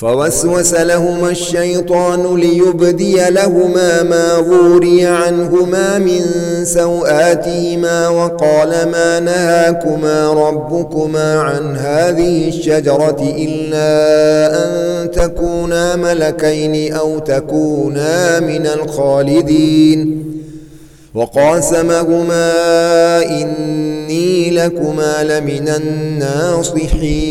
فوسوس لهما الشيطان ليبدي لهما ما غوري عنهما من سوآتهما وقال ما نهاكما ربكما عن هذه الشجرة إلا أن تكونا ملكين أو تكونا من الخالدين وقاسمهما إني لكما لمن الناصحين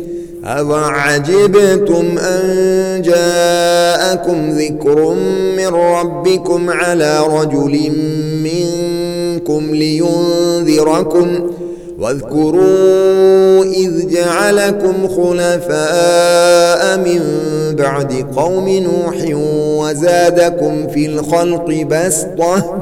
أَوَعَجِبْتُمْ أَن جَاءَكُمْ ذِكْرٌ مِّن رَّبِّكُمْ عَلَى رَجُلٍ مِّنكُمْ لِيُنذِرَكُمْ واذكروا إذ جعلكم خلفاء من بعد قوم نوح وزادكم في الخلق بسطة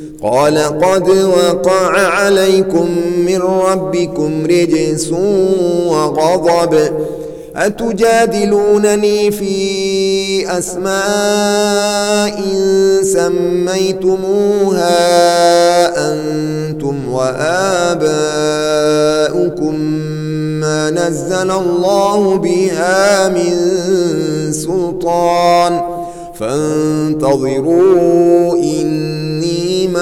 قال قد وقع عليكم من ربكم رجس وغضب. أتجادلونني في أسماء سميتموها أنتم وآباؤكم ما نزل الله بها من سلطان. فانتظروا إن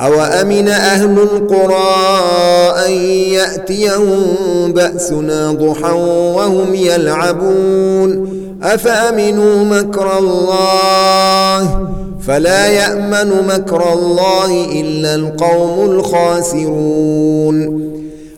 أو أمن أهل القرى أن يأتيهم بأسنا ضحى وهم يلعبون أفأمنوا مكر الله فلا يأمن مكر الله إلا القوم الخاسرون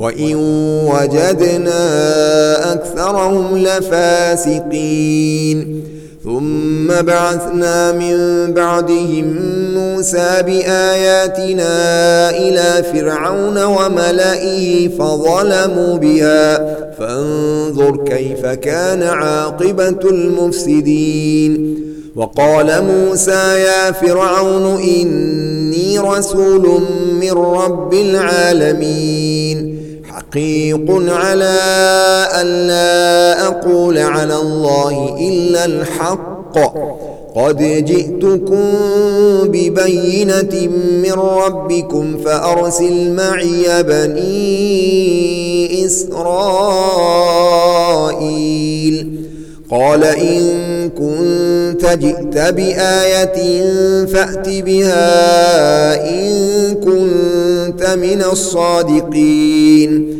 وَإِن وَجَدْنَا أَكْثَرَهُمْ لَفَاسِقِينَ ثُمَّ بَعَثْنَا مِن بَعْدِهِم مُوسَى بِآيَاتِنَا إِلَى فِرْعَوْنَ وَمَلَئِهِ فَظَلَمُوا بِهَا فَانظُرْ كَيْفَ كَانَ عَاقِبَةُ الْمُفْسِدِينَ وقال موسى يا فرعون إني رسول من رب العالمين قيق على أن لا أقول على الله إلا الحق قد جئتكم ببينة من ربكم فأرسل معي بني إسرائيل قال إن كنت جئت بآية فأت بها إن كنت من الصادقين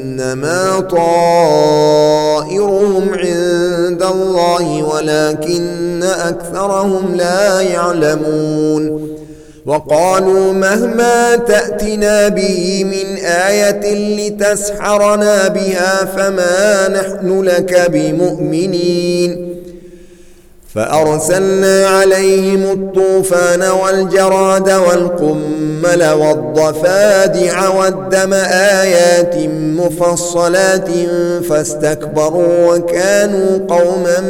إنما طائرهم عند الله ولكن أكثرهم لا يعلمون وقالوا مهما تأتنا به من آية لتسحرنا بها فما نحن لك بمؤمنين فأرسلنا عليهم الطوفان والجراد والقمر والمزمل والضفادع والدم آيات مفصلات فاستكبروا وكانوا قوما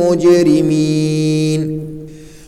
مجرمين.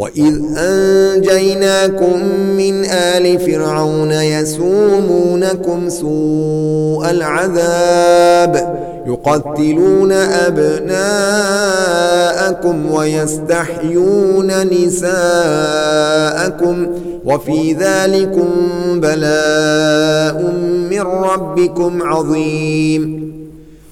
وَإِذْ أَنْجَيْنَاكُمْ مِنْ آلِ فِرْعَوْنَ يَسُومُونَكُمْ سُوءَ الْعَذَابِ يقتلون أبناءكم ويستحيون نساءكم وفي ذلكم بلاء من ربكم عظيم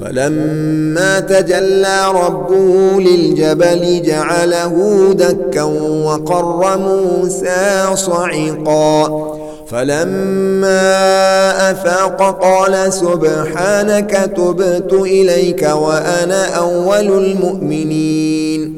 فلما تجلى ربه للجبل جعله دكا وقر موسى صعقا. فلما أفاق قال سبحانك تبت إليك وأنا أول المؤمنين.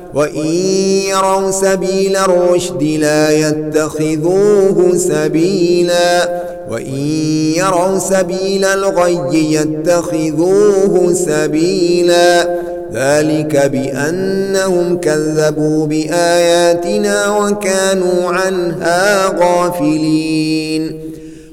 وَإِن يَرَوْا سَبِيلَ الرُّشْدِ لَا يَتَّخِذُوهُ سَبِيلًا وَإِن يَرَوْا سَبِيلَ الْغَيِّ يَتَّخِذُوهُ سَبِيلًا ذلك بأنهم كذبوا بآياتنا وكانوا عنها غافلين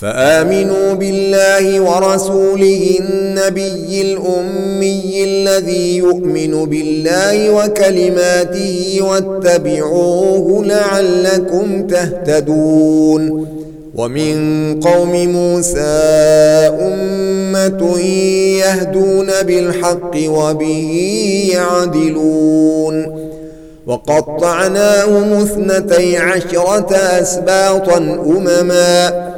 فآمنوا بالله ورسوله النبي الأمي الذي يؤمن بالله وكلماته واتبعوه لعلكم تهتدون ومن قوم موسى أمة يهدون بالحق وبه يعدلون وقطعناهم اثنتي عشرة أسباطا أمماً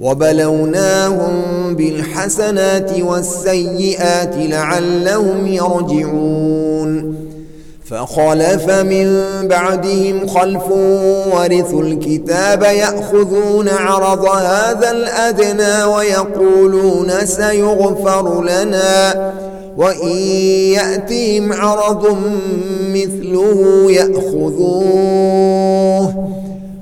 وبلوناهم بالحسنات والسيئات لعلهم يرجعون فخلف من بعدهم خلف ورثوا الكتاب يأخذون عرض هذا الأدنى ويقولون سيغفر لنا وإن يأتيهم عرض مثله يأخذوه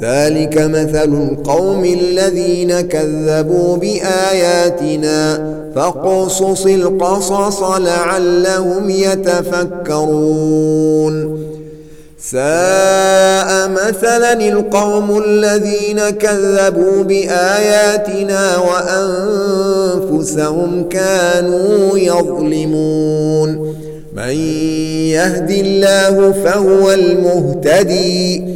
ذلك مثل القوم الذين كذبوا بآياتنا فقصص القصص لعلهم يتفكرون. ساء مثلا القوم الذين كذبوا بآياتنا وأنفسهم كانوا يظلمون. من يهدي الله فهو المهتدي.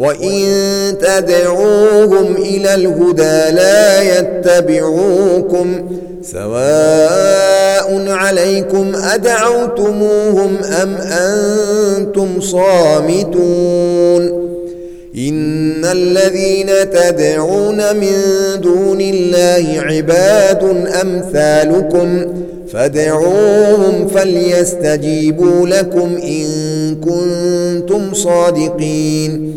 وَإِن تَدْعُوهُمْ إِلَى الْهُدَى لَا يَتَّبِعُوكُمْ سَوَاءٌ عَلَيْكُمْ أَدْعَوْتُمُوهُمْ أَمْ أَنْتُمْ صَامِتُونَ ان الذين تدعون من دون الله عباد امثالكم فادعوهم فليستجيبوا لكم ان كنتم صادقين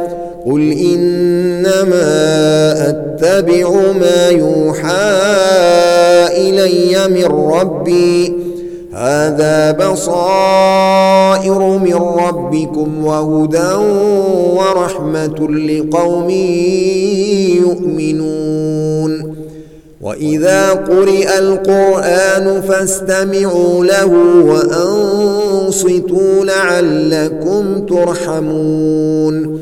قل انما اتبع ما يوحى الي من ربي. هذا بصائر من ربكم وهدى ورحمة لقوم يؤمنون. وإذا قرئ القرآن فاستمعوا له وأنصتوا لعلكم ترحمون.